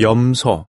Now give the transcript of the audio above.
염소.